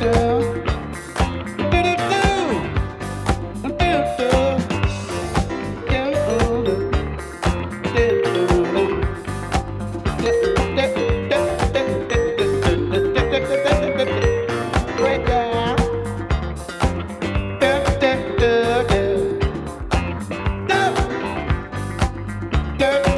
da, Yeah.